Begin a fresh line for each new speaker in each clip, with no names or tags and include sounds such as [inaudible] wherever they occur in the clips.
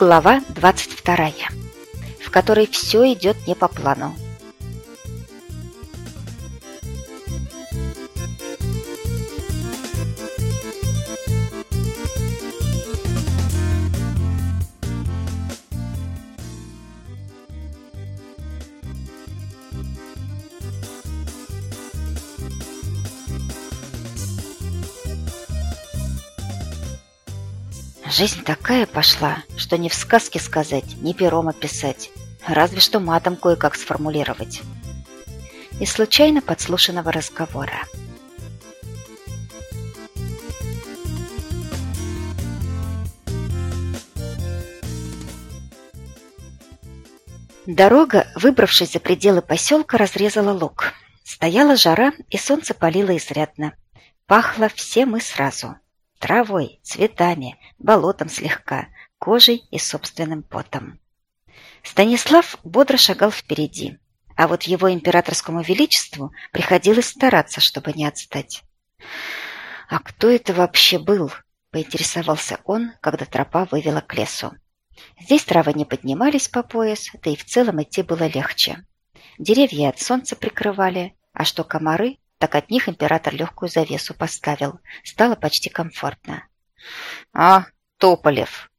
Глава 22, в которой все идет не по плану. Жизнь такая пошла, что ни в сказке сказать, ни пером описать, разве что матом кое-как сформулировать. Из случайно подслушанного разговора. Дорога, выбравшись за пределы поселка, разрезала луг. Стояла жара, и солнце палило изрядно. Пахло всем и сразу – Травой, цветами, болотом слегка, кожей и собственным потом. Станислав бодро шагал впереди, а вот его императорскому величеству приходилось стараться, чтобы не отстать. «А кто это вообще был?» – поинтересовался он, когда тропа вывела к лесу. Здесь травы не поднимались по пояс, да и в целом идти было легче. Деревья от солнца прикрывали, а что комары, так от них император легкую завесу поставил. Стало почти комфортно. «А, Тополев!»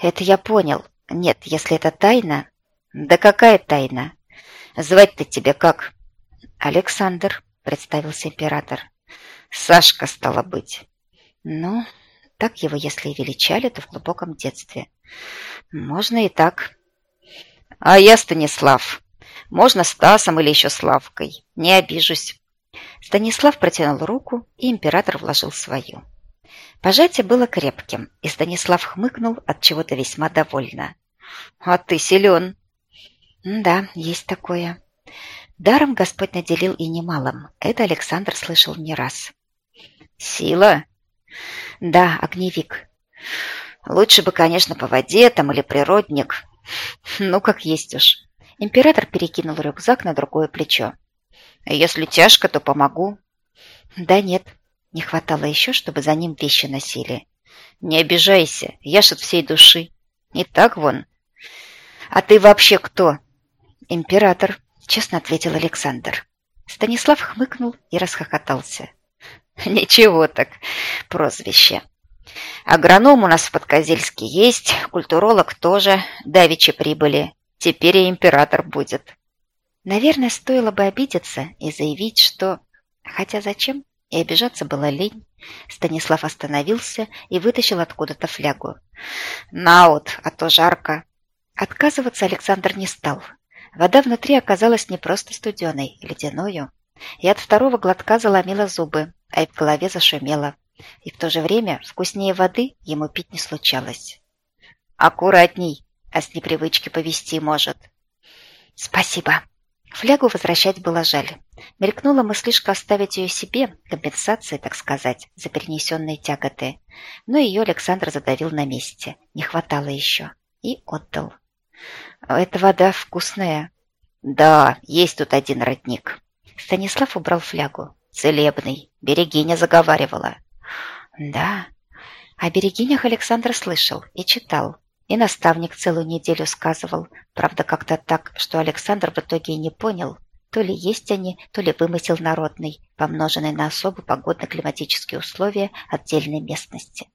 «Это я понял. Нет, если это тайна...» «Да какая тайна? Звать-то тебя как?» «Александр», — представился император. «Сашка, стало быть». «Ну, так его, если и величали, то в глубоком детстве. Можно и так». «А я Станислав. Можно Стасом или еще Славкой. Не обижусь». Станислав протянул руку, и император вложил свою. Пожатие было крепким, и Станислав хмыкнул от чего-то весьма довольно. «А ты силен!» «Да, есть такое. Даром Господь наделил и немалым. Это Александр слышал не раз». «Сила?» «Да, огневик. Лучше бы, конечно, по воде там или природник. Ну, как есть уж». Император перекинул рюкзак на другое плечо. Если тяжко, то помогу. Да нет, не хватало еще, чтобы за ним вещи носили. Не обижайся, я ж от всей души. Не так вон. А ты вообще кто? Император, честно ответил Александр. Станислав хмыкнул и расхохотался. Ничего так, прозвище. Агроном у нас в Подкозельске есть, культуролог тоже, давичи прибыли. Теперь и император будет. Наверное, стоило бы обидеться и заявить, что... Хотя зачем? И обижаться было лень. Станислав остановился и вытащил откуда-то флягу. «На вот, а то жарко!» Отказываться Александр не стал. Вода внутри оказалась не просто студеной, ледяною. И от второго глотка заломила зубы, а и в голове зашумело. И в то же время вкуснее воды ему пить не случалось. «Аккуратней, а с непривычки повести может». «Спасибо», Флягу возвращать было жаль. Мелькнула мыслишка оставить ее себе, компенсацией, так сказать, за перенесенные тяготы. Но ее Александр задавил на месте. Не хватало еще. И отдал. «Эта вода вкусная». «Да, есть тут один родник». Станислав убрал флягу. «Целебный. Берегиня заговаривала». «Да». О берегинях Александр слышал и читал. И наставник целую неделю сказывал, правда, как-то так, что Александр в итоге и не понял, то ли есть они, то ли вымысел народный, помноженный на особо погодно-климатические условия отдельной местности,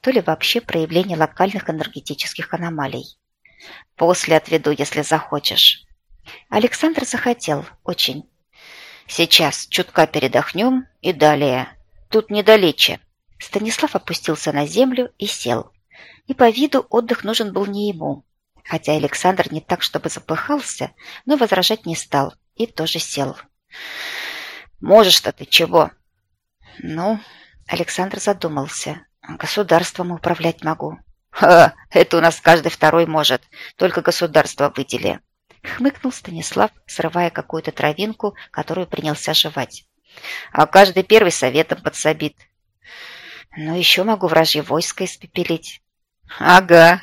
то ли вообще проявление локальных энергетических аномалий. После отведу, если захочешь. Александр захотел, очень. Сейчас чутка передохнем и далее. Тут недалече. Станислав опустился на землю и сел и по виду отдых нужен был не ему. Хотя Александр не так, чтобы запыхался, но возражать не стал и тоже сел. «Можешь-то ты чего?» «Ну...» — Александр задумался. «Государством управлять могу». «Ха! Это у нас каждый второй может. Только государство выдели». Хмыкнул Станислав, срывая какую-то травинку, которую принялся жевать. «А каждый первый советом подсобит». «Ну, еще могу вражье войско испепелить». Ага.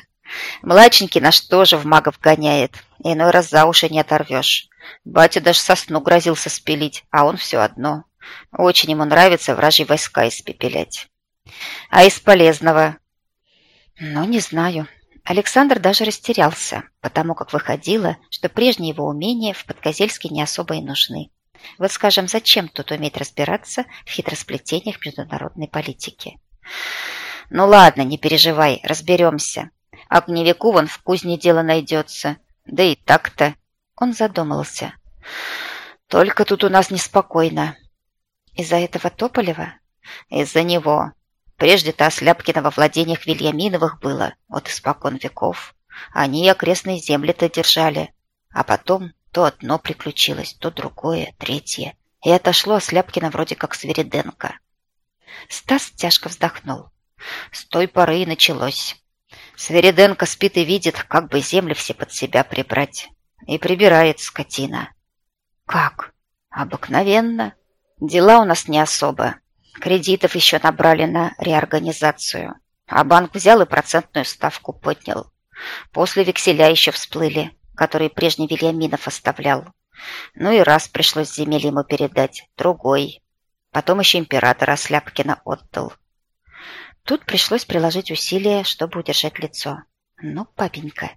Младшенький наш тоже в магов гоняет. Иной раз за уши не оторвешь. Батя даже сосну грозился спилить, а он все одно. Очень ему нравится вражьи войска испепелять. А из полезного? Ну, не знаю. Александр даже растерялся, потому как выходило, что прежние его умения в Подкозельске не особо и нужны. Вот, скажем, зачем тут уметь разбираться в хитросплетениях международной политики? Ну ладно, не переживай, разберемся. Огневику вон в кузне дело найдется. Да и так-то. Он задумался. Только тут у нас неспокойно. Из-за этого Тополева? Из-за него. Прежде-то Осляпкино во владениях Вильяминовых было, вот испокон веков. Они и окрестные земли-то держали. А потом то одно приключилось, то другое, третье. И отошло Осляпкино вроде как Свериденко. Стас тяжко вздохнул. С той поры и началось. Свериденко спит и видит, как бы земли все под себя прибрать. И прибирает скотина. Как? Обыкновенно. Дела у нас не особо. Кредитов еще набрали на реорганизацию. А банк взял и процентную ставку поднял. После векселя еще всплыли, которые прежний Вильяминов оставлял. Ну и раз пришлось земель ему передать, другой. Потом еще императора Сляпкина отдал. Тут пришлось приложить усилия, чтобы удержать лицо. Ну, папенька.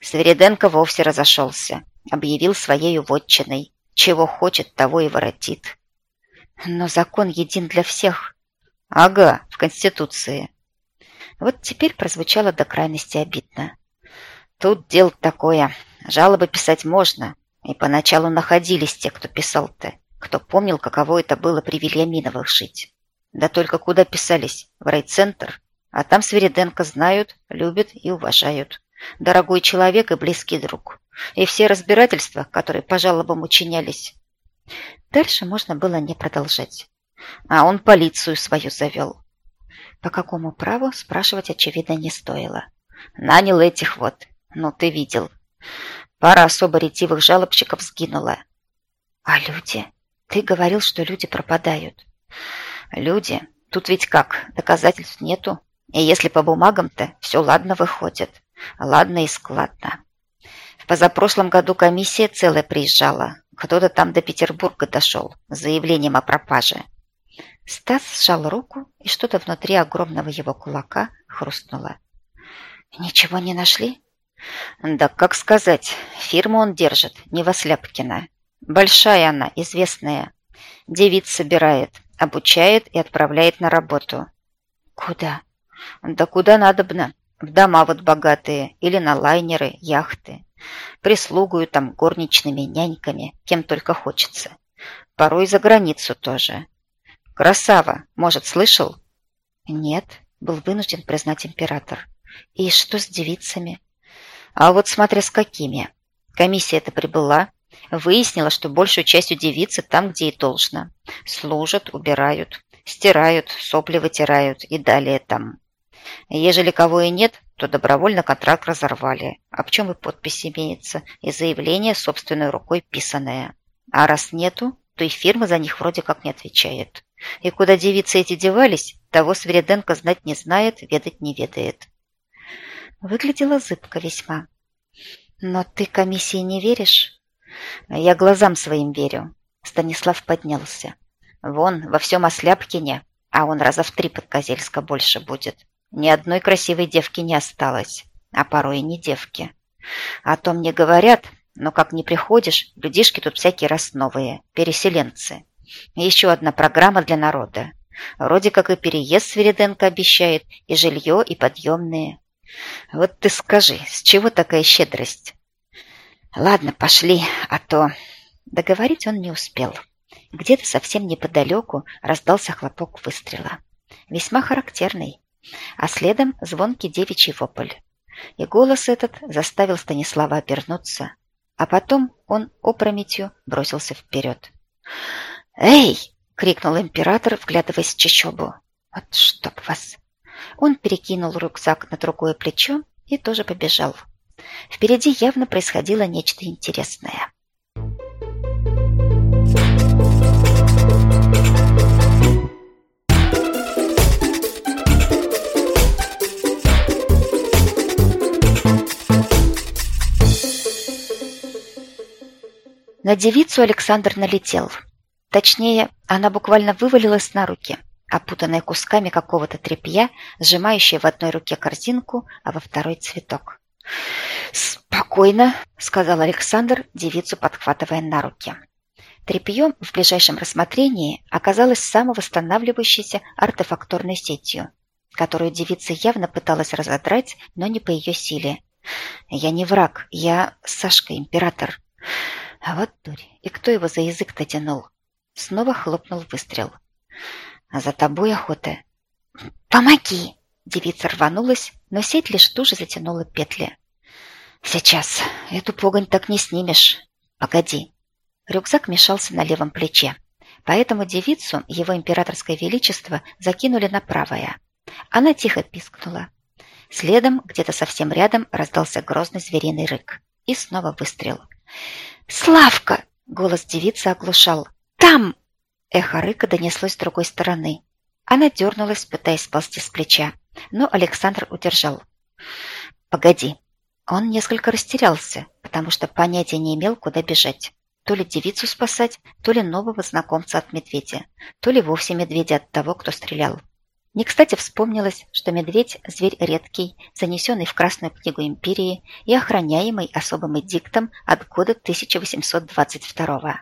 Свериденко вовсе разошелся. Объявил своей вотчиной. Чего хочет, того и воротит. Но закон един для всех. Ага, в Конституции. Вот теперь прозвучало до крайности обидно. Тут дело такое. Жалобы писать можно. И поначалу находились те, кто писал-то, кто помнил, каково это было при Вильяминовых жить. Да только куда писались? В райцентр. А там Свериденко знают, любят и уважают. Дорогой человек и близкий друг. И все разбирательства, которые по жалобам учинялись. Дальше можно было не продолжать. А он полицию свою завел. По какому праву, спрашивать, очевидно, не стоило. Нанял этих вот. Ну, ты видел. Пара особо ретивых жалобщиков сгинула. А люди? Ты говорил, что люди пропадают. Люди, тут ведь как, доказательств нету. И если по бумагам-то все ладно выходит. Ладно и складно. В позапрошлом году комиссия целая приезжала. Кто-то там до Петербурга дошел с заявлением о пропаже. Стас сжал руку, и что-то внутри огромного его кулака хрустнуло. «Ничего не нашли?» «Да как сказать, фирму он держит, не Восляпкина. Большая она, известная. Девиц собирает, обучает и отправляет на работу. Куда? Да куда надобно. В дома вот богатые или на лайнеры, яхты. Прислугую там горничными, няньками, кем только хочется. Порой за границу тоже. Красава, может, слышал? Нет, был вынужден признать император. И что с девицами? А вот смотря с какими. Комиссия-то прибыла, Выяснила, что большую частью девицы там, где и должно. Служат, убирают, стирают, сопли вытирают и далее там. Ежели кого и нет, то добровольно контракт разорвали, в чем и подпись имеется, и заявление собственной рукой писанное. А раз нету, то и фирма за них вроде как не отвечает. И куда девицы эти девались, того Свериденко знать не знает, ведать не ведает. Выглядела зыбко весьма. Но ты комиссии не веришь? Я глазам своим верю. Станислав поднялся. Вон, во всем Осляпкине, а он раза в три под Козельска больше будет. Ни одной красивой девки не осталось, а порой и не девки. А то мне говорят, но как не приходишь, людишки тут всякий раз новые, переселенцы. Еще одна программа для народа. Вроде как и переезд Свириденко обещает, и жилье, и подъемные. Вот ты скажи, с чего такая щедрость? Ладно, пошли, а то... Договорить он не успел. Где-то совсем неподалеку раздался хлопок выстрела. Весьма характерный. А следом звонкий девичий вопль. И голос этот заставил Станислава обернуться. А потом он опрометью бросился вперед. «Эй!» — крикнул император, вглядываясь в чащобу. «Вот чтоб вас!» Он перекинул рюкзак на другое плечо и тоже побежал. Впереди явно происходило нечто интересное. На девицу Александр налетел. Точнее, она буквально вывалилась на руки. опутанная кусками какого-то тряпья, сжимающая в одной руке корзинку, а во второй цветок. «Спокойно», — сказал Александр, девицу подхватывая на руки. Тряпье в ближайшем рассмотрении оказалось самовосстанавливающейся артефакторной сетью, которую девица явно пыталась разодрать, но не по ее силе. «Я не враг, я Сашка, император». А вот дурь, и кто его за язык-то тянул? Снова хлопнул выстрел. А за тобой охота. «Помоги!» Девица рванулась, но сеть лишь туже затянула петли. «Сейчас. Эту погонь так не снимешь. Погоди». Рюкзак мешался на левом плече, поэтому девицу, его императорское величество, закинули на правое. Она тихо пискнула. Следом, где-то совсем рядом, раздался грозный звериный рык. И снова выстрел. «Славка!» — голос девицы оглушал. «Там!» Эхо рыка донеслось с другой стороны. Она дернулась, пытаясь сползти с плеча, но Александр удержал. «Погоди». Он несколько растерялся, потому что понятия не имел, куда бежать. То ли девицу спасать, то ли нового знакомца от медведя, то ли вовсе медведя от того, кто стрелял. Не кстати вспомнилось, что медведь – зверь редкий, занесенный в Красную книгу империи и охраняемый особым эдиктом от года 1822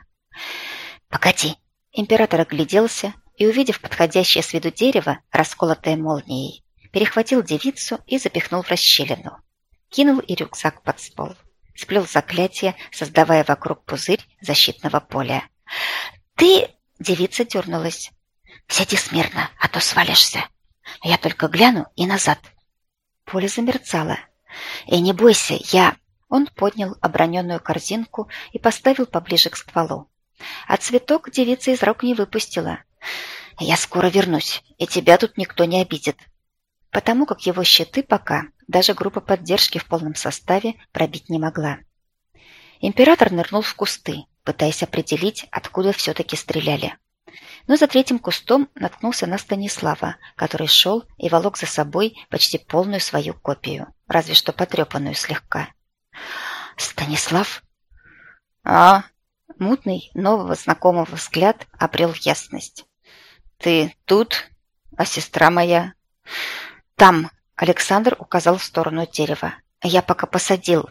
«Погоди!» Император огляделся и, увидев подходящее с виду дерево, расколотое молнией, перехватил девицу и запихнул в расщелину. Кинул и рюкзак под стол. Сплел заклятие, создавая вокруг пузырь защитного поля. «Ты...» — девица дернулась. «Сиди смирно, а то свалишься. Я только гляну и назад». Поле замерцало. «И не бойся, я...» Он поднял оброненную корзинку и поставил поближе к стволу. А цветок девица из рук не выпустила. «Я скоро вернусь, и тебя тут никто не обидит». Потому как его щиты пока даже группа поддержки в полном составе пробить не могла. Император нырнул в кусты, пытаясь определить, откуда все-таки стреляли. Но за третьим кустом наткнулся на Станислава, который шел и волок за собой почти полную свою копию, разве что потрепанную слегка. «Станислав?» «А, Мутный, нового знакомого взгляд обрел ясность. «Ты тут? А сестра моя?» «Там!» — Александр указал в сторону дерева. «Я пока посадил.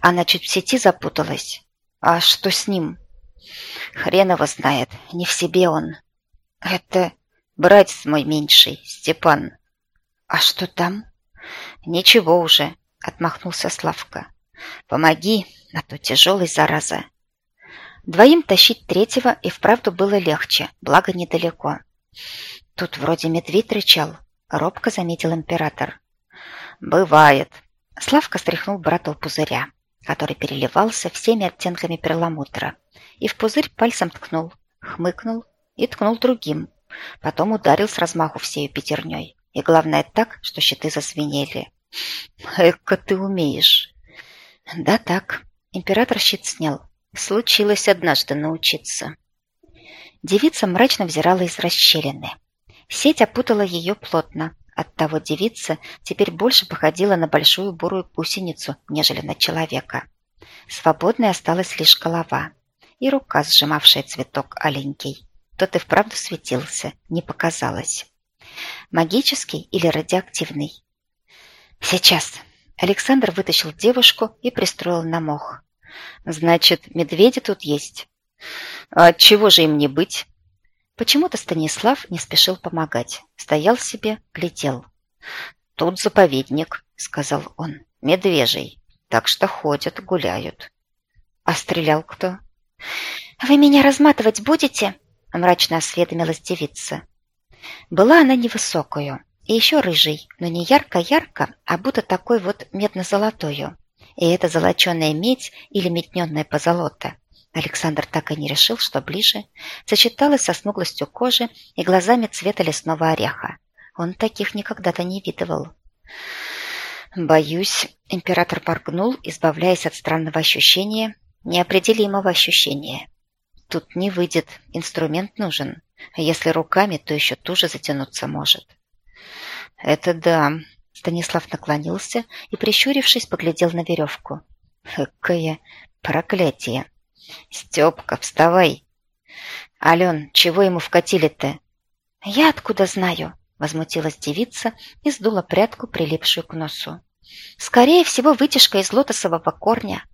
Она чуть в сети запуталась. А что с ним?» «Хрен его знает. Не в себе он. Это братец мой меньший, Степан». «А что там?» «Ничего уже», — отмахнулся Славка. «Помоги, а то тяжелый, зараза. Двоим тащить третьего и вправду было легче, благо недалеко. Тут вроде медведь рычал, робко заметил император. «Бывает». Славка стряхнул брата пузыря, который переливался всеми оттенками перламутра, и в пузырь пальцем ткнул, хмыкнул и ткнул другим. Потом ударил с размаху всею пятерней. И главное так, что щиты засвинели. «Эка ты умеешь!» «Да так». Император щит снял, Случилось однажды научиться. Девица мрачно взирала из расщелины. Сеть опутала ее плотно. Оттого девица теперь больше походила на большую бурую гусеницу, нежели на человека. Свободной осталась лишь голова и рука, сжимавшая цветок оленький. Тот и вправду светился, не показалось. Магический или радиоактивный? Сейчас. Александр вытащил девушку и пристроил на мох. Значит, медведи тут есть. А чего же им не быть? Почему-то Станислав не спешил помогать. Стоял себе, глядел. Тут заповедник, сказал он. Медвежий. Так что ходят, гуляют. А стрелял кто? Вы меня разматывать будете? Мрачно осведомилась девица. Была она невысокую и еще рыжей, но не ярко-ярко, а будто такой вот медно-золотою. И это золоченая медь или метненная позолота. Александр так и не решил, что ближе, сочеталась со смуглостью кожи и глазами цвета лесного ореха. Он таких никогда-то не видывал. «Боюсь», — император поргнул, избавляясь от странного ощущения, неопределимого ощущения. «Тут не выйдет, инструмент нужен. Если руками, то еще туже затянуться может». «Это да», Станислав наклонился и, прищурившись, поглядел на веревку. Какое проклятие! Степка, вставай! Ален, чего ему вкатили-то? «Я откуда знаю?» – возмутилась девица и сдула прядку, прилипшую к носу. «Скорее всего, вытяжка из лотосового корня.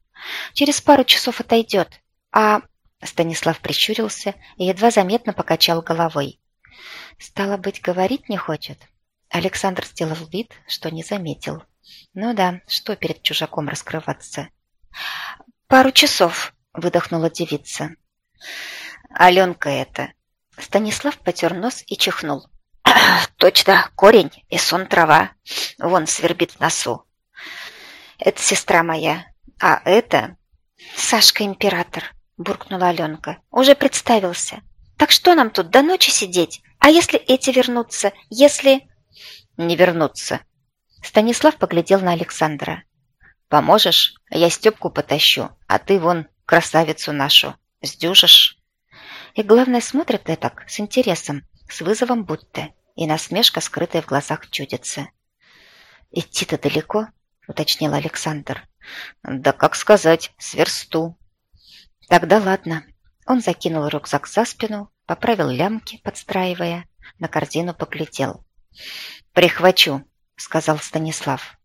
Через пару часов отойдет. А...» – Станислав прищурился и едва заметно покачал головой. «Стало быть, говорить не хочет?» Александр сделал вид, что не заметил. «Ну да, что перед чужаком раскрываться?» «Пару часов», – выдохнула девица. «Аленка это!» Станислав потер нос и чихнул. [clears throat] «Точно, корень и сон трава. Вон свербит в носу. Это сестра моя. А это...» «Сашка император», – буркнула Аленка. «Уже представился. Так что нам тут до ночи сидеть? А если эти вернутся? Если...» «Не вернутся». Станислав поглядел на Александра. «Поможешь? Я Степку потащу, а ты вон красавицу нашу. Сдюжишь?» И главное, смотрит так, с интересом, с вызовом будто, и насмешка, скрытая в глазах, чудится. «Идти-то далеко?» — уточнил Александр. «Да как сказать, с версту». «Тогда ладно». Он закинул рюкзак за спину, поправил лямки, подстраивая, на корзину поглядел. «Прихвачу», — сказал Станислав.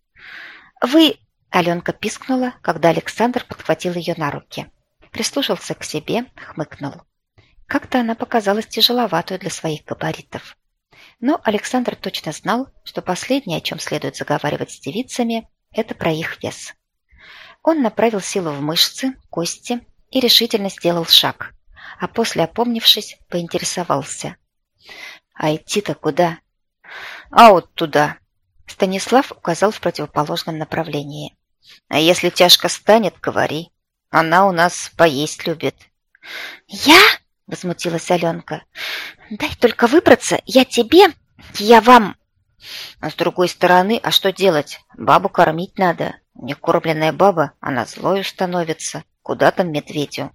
«Вы...» — Аленка пискнула, когда Александр подхватил ее на руки. Прислушался к себе, хмыкнул. Как-то она показалась тяжеловатой для своих габаритов. Но Александр точно знал, что последнее, о чем следует заговаривать с девицами, это про их вес. Он направил силу в мышцы, кости и решительно сделал шаг, а после, опомнившись, поинтересовался. «А идти-то куда?» «А вот туда!» Станислав указал в противоположном направлении. «А если тяжко станет, говори. Она у нас поесть любит». «Я?» – возмутилась Аленка. «Дай только выбраться, я тебе, я вам!»
А с другой стороны, а что делать? Бабу кормить надо. Некормленная баба, она злою становится. Куда там медведю?